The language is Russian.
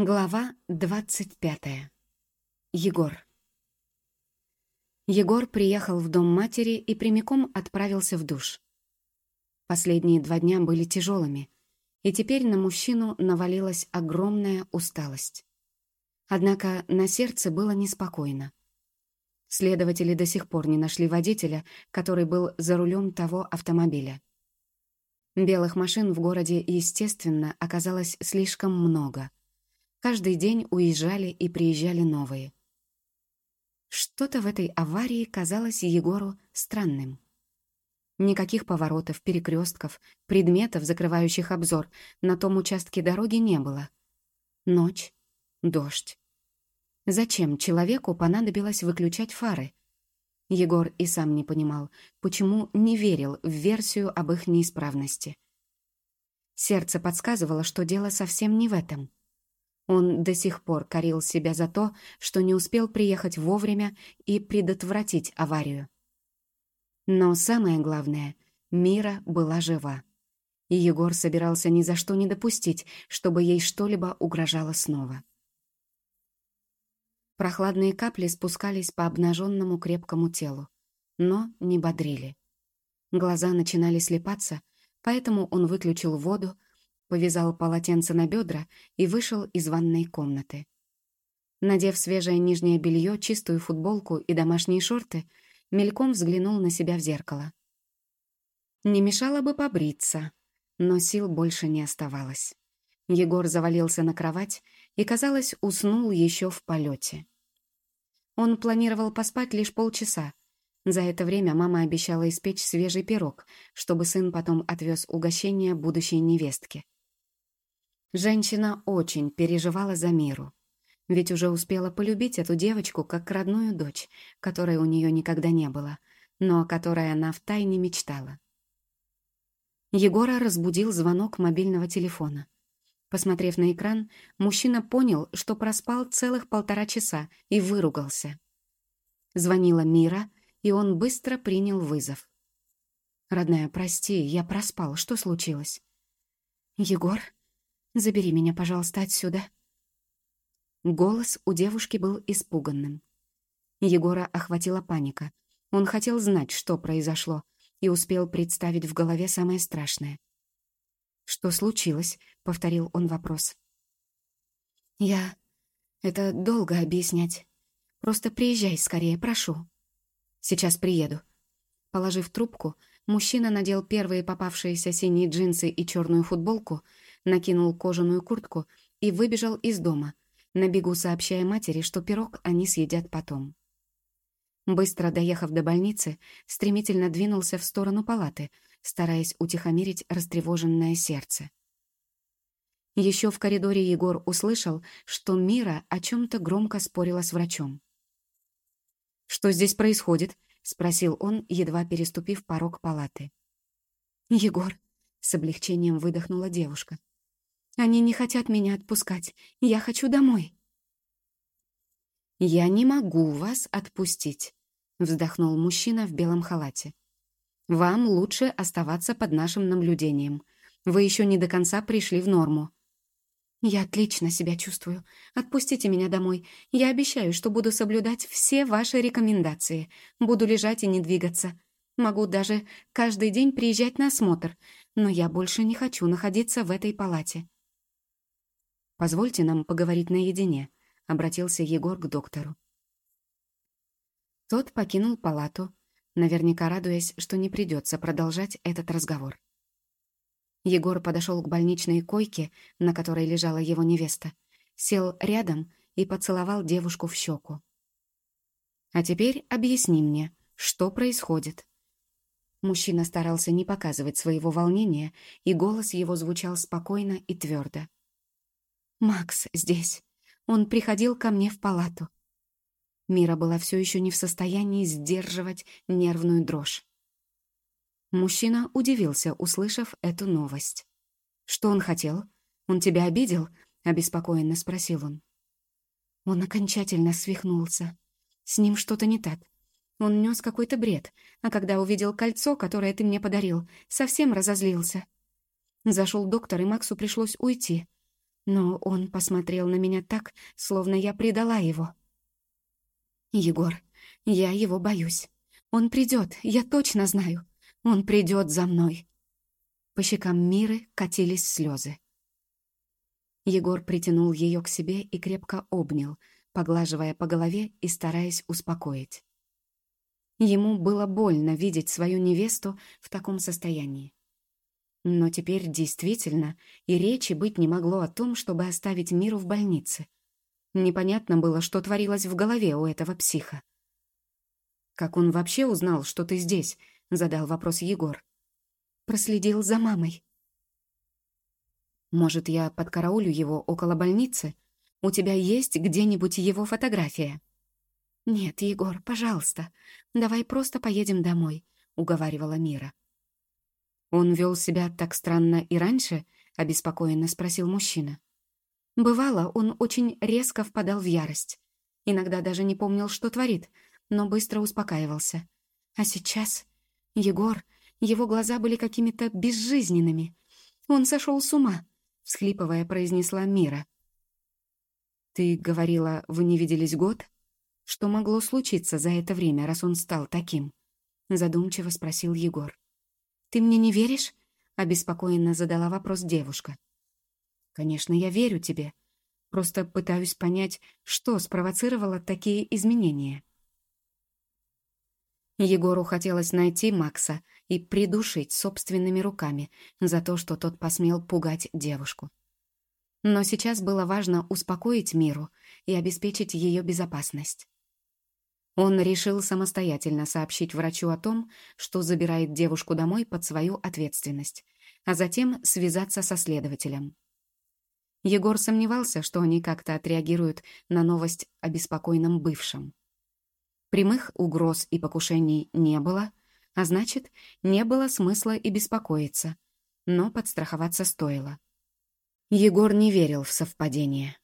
Глава двадцать пятая. Егор. Егор приехал в дом матери и прямиком отправился в душ. Последние два дня были тяжелыми, и теперь на мужчину навалилась огромная усталость. Однако на сердце было неспокойно. Следователи до сих пор не нашли водителя, который был за рулем того автомобиля. Белых машин в городе, естественно, оказалось слишком много — Каждый день уезжали и приезжали новые. Что-то в этой аварии казалось Егору странным. Никаких поворотов, перекрестков, предметов, закрывающих обзор, на том участке дороги не было. Ночь, дождь. Зачем человеку понадобилось выключать фары? Егор и сам не понимал, почему не верил в версию об их неисправности. Сердце подсказывало, что дело совсем не в этом. Он до сих пор корил себя за то, что не успел приехать вовремя и предотвратить аварию. Но самое главное, Мира была жива. И Егор собирался ни за что не допустить, чтобы ей что-либо угрожало снова. Прохладные капли спускались по обнаженному крепкому телу, но не бодрили. Глаза начинали слепаться, поэтому он выключил воду, повязал полотенце на бедра и вышел из ванной комнаты. Надев свежее нижнее белье, чистую футболку и домашние шорты, мельком взглянул на себя в зеркало. Не мешало бы побриться, но сил больше не оставалось. Егор завалился на кровать и, казалось, уснул еще в полете. Он планировал поспать лишь полчаса. За это время мама обещала испечь свежий пирог, чтобы сын потом отвез угощение будущей невестке. Женщина очень переживала за Миру, ведь уже успела полюбить эту девочку как родную дочь, которой у нее никогда не было, но о которой она втайне мечтала. Егора разбудил звонок мобильного телефона. Посмотрев на экран, мужчина понял, что проспал целых полтора часа и выругался. Звонила Мира, и он быстро принял вызов. «Родная, прости, я проспал. Что случилось?» «Егор?» Забери меня, пожалуйста, отсюда». Голос у девушки был испуганным. Егора охватила паника. Он хотел знать, что произошло, и успел представить в голове самое страшное. «Что случилось?» — повторил он вопрос. «Я... Это долго объяснять. Просто приезжай скорее, прошу». «Сейчас приеду». Положив трубку, мужчина надел первые попавшиеся синие джинсы и черную футболку — накинул кожаную куртку и выбежал из дома, на бегу сообщая матери, что пирог они съедят потом. Быстро доехав до больницы, стремительно двинулся в сторону палаты, стараясь утихомирить растревоженное сердце. Еще в коридоре Егор услышал, что Мира о чем-то громко спорила с врачом. «Что здесь происходит?» — спросил он, едва переступив порог палаты. «Егор», — с облегчением выдохнула девушка. Они не хотят меня отпускать. Я хочу домой». «Я не могу вас отпустить», — вздохнул мужчина в белом халате. «Вам лучше оставаться под нашим наблюдением. Вы еще не до конца пришли в норму». «Я отлично себя чувствую. Отпустите меня домой. Я обещаю, что буду соблюдать все ваши рекомендации. Буду лежать и не двигаться. Могу даже каждый день приезжать на осмотр, но я больше не хочу находиться в этой палате». «Позвольте нам поговорить наедине», — обратился Егор к доктору. Тот покинул палату, наверняка радуясь, что не придется продолжать этот разговор. Егор подошел к больничной койке, на которой лежала его невеста, сел рядом и поцеловал девушку в щеку. «А теперь объясни мне, что происходит?» Мужчина старался не показывать своего волнения, и голос его звучал спокойно и твердо. Макс здесь. Он приходил ко мне в палату. Мира была все еще не в состоянии сдерживать нервную дрожь. Мужчина удивился, услышав эту новость. «Что он хотел? Он тебя обидел?» — обеспокоенно спросил он. Он окончательно свихнулся. С ним что-то не так. Он нес какой-то бред, а когда увидел кольцо, которое ты мне подарил, совсем разозлился. Зашел доктор, и Максу пришлось уйти. Но он посмотрел на меня так, словно я предала его. «Егор, я его боюсь. Он придет, я точно знаю. Он придет за мной». По щекам Миры катились слезы. Егор притянул ее к себе и крепко обнял, поглаживая по голове и стараясь успокоить. Ему было больно видеть свою невесту в таком состоянии. Но теперь действительно и речи быть не могло о том, чтобы оставить Миру в больнице. Непонятно было, что творилось в голове у этого психа. «Как он вообще узнал, что ты здесь?» — задал вопрос Егор. «Проследил за мамой». «Может, я подкараулю его около больницы? У тебя есть где-нибудь его фотография?» «Нет, Егор, пожалуйста, давай просто поедем домой», — уговаривала Мира. «Он вел себя так странно и раньше?» — обеспокоенно спросил мужчина. Бывало, он очень резко впадал в ярость. Иногда даже не помнил, что творит, но быстро успокаивался. А сейчас... Егор, его глаза были какими-то безжизненными. Он сошел с ума, всхлипывая, произнесла Мира. «Ты говорила, вы не виделись год? Что могло случиться за это время, раз он стал таким?» Задумчиво спросил Егор. «Ты мне не веришь?» — обеспокоенно задала вопрос девушка. Конечно, я верю тебе. Просто пытаюсь понять, что спровоцировало такие изменения. Егору хотелось найти Макса и придушить собственными руками за то, что тот посмел пугать девушку. Но сейчас было важно успокоить Миру и обеспечить ее безопасность. Он решил самостоятельно сообщить врачу о том, что забирает девушку домой под свою ответственность, а затем связаться со следователем. Егор сомневался, что они как-то отреагируют на новость о беспокойном бывшем. Прямых угроз и покушений не было, а значит, не было смысла и беспокоиться, но подстраховаться стоило. Егор не верил в совпадение.